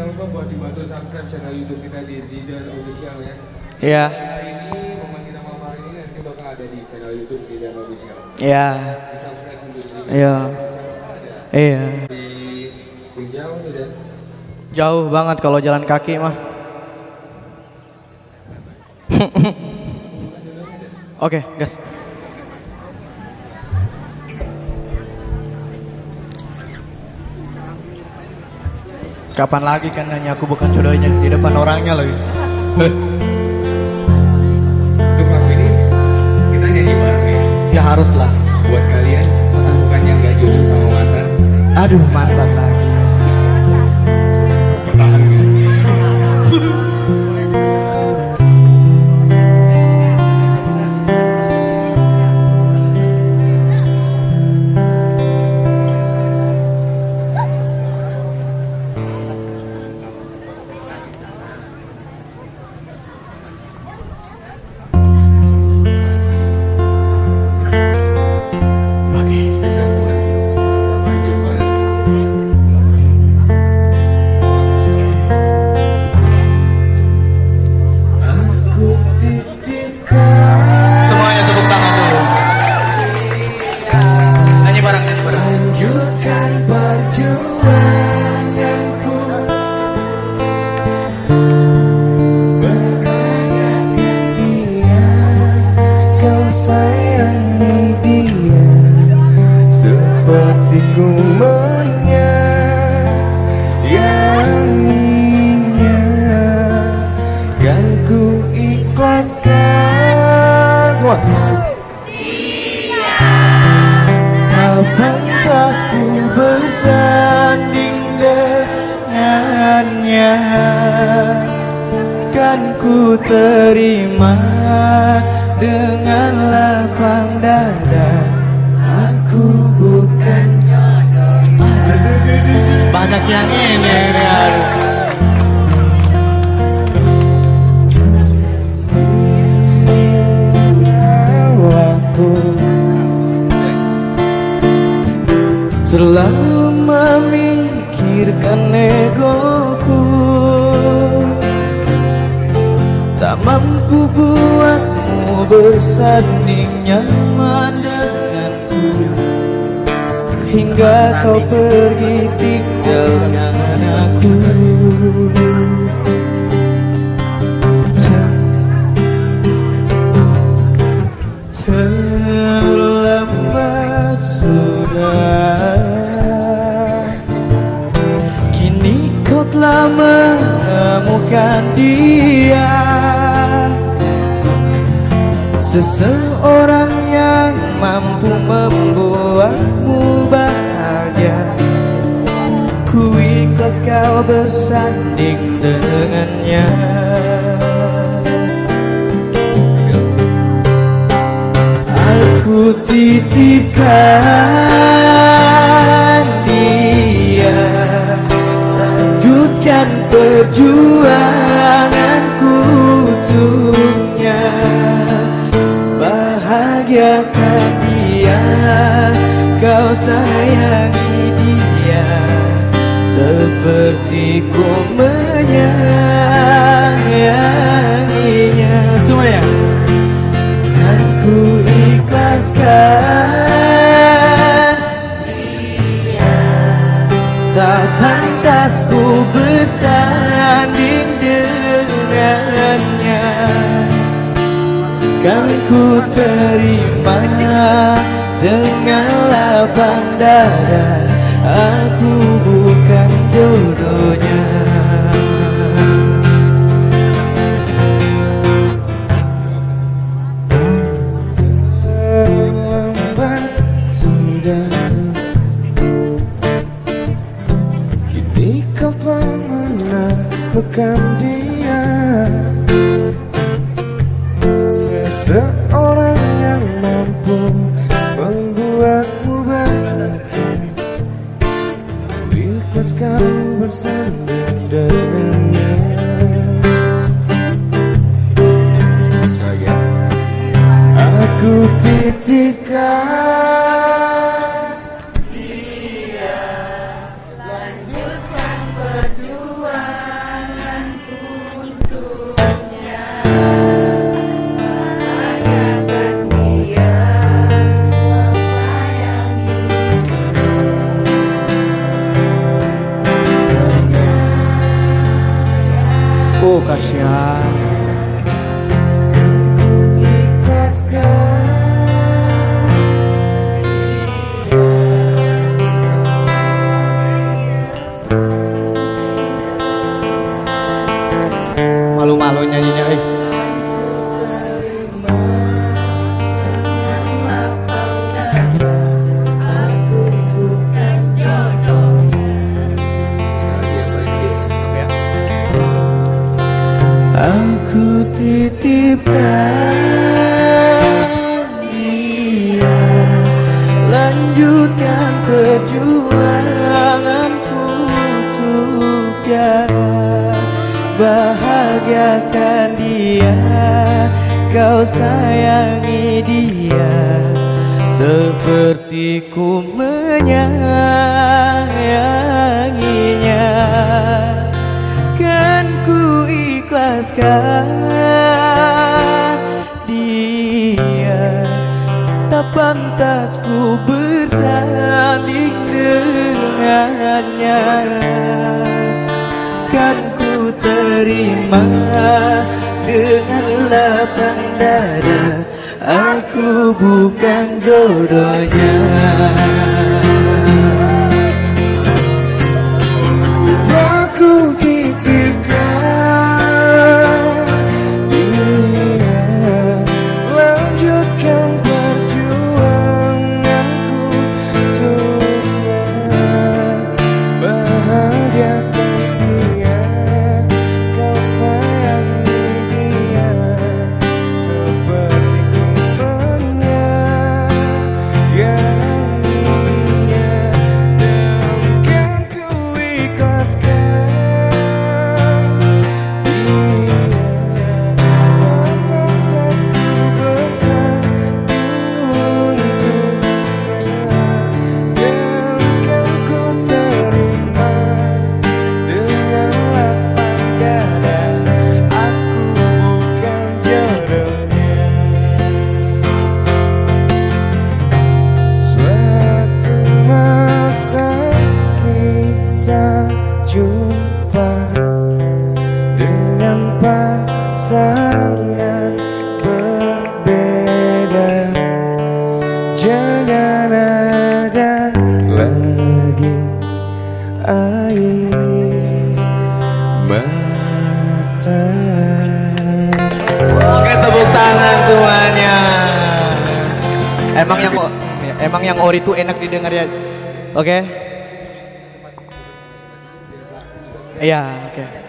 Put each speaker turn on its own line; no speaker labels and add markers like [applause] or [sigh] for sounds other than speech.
jangan lupa buat dibantu subscribe channel YouTube kita di Zidan Official ya.
Iya.
Hari ini momen kita malam hari ini nanti bakal ada di channel YouTube Zidan Official.
Iya.
Di subscribe dulu sih.
Iya. Iya.
Di di jauh nih dan
Jauh banget kalau jalan kaki mah. [laughs] Oke, gas. Kapan lagi kan nanya aku bukan jodohnya di depan orangnya lagi.
untuk lagu ini kita nyanyi bareng ya.
ya harus lah.
Buat kalian bukan yang gak jodoh sama mantan,
Aduh mantan lagi.
Semua.
Pantas ku bersanding dengannya? Kan ku terima dengan lapang dada. Aku bukan Banyak yang ini, ini mampu buatmu bersanding nyaman denganku. Hingga kau pergi tinggalkan aku Seseorang yang mampu membuatmu bahagia. Ku ikhlas kau bersanding dengannya. Aku titipkan dia. Lanjutkan perjuanganku Bahagiakan dia Kau sayangi dia Seperti ku menyayanginya. Semuanya. Dan ku ikhlaskan Tak pantas ku bersanding ku terima dengan lapang dada. Aku bukan jodohnya
ikhlas kau dengannya. Aku titipkan
cachear titipkan dia. Lanjutkan perjuanganku untuk tiara bahagiakan dia kau sayangi dia. Seperti ku menyayanginya. Kan ku ikhlaskan pantas ku bersanding dengannya. Kan ku terima dengan lapang dada aku bukan jodohnya pasangan berbeda Jangan ada lagi air mata Oke tepuk semuanya Emang yang emang yang ori itu enak didengar ya. Oke? Iya, oke.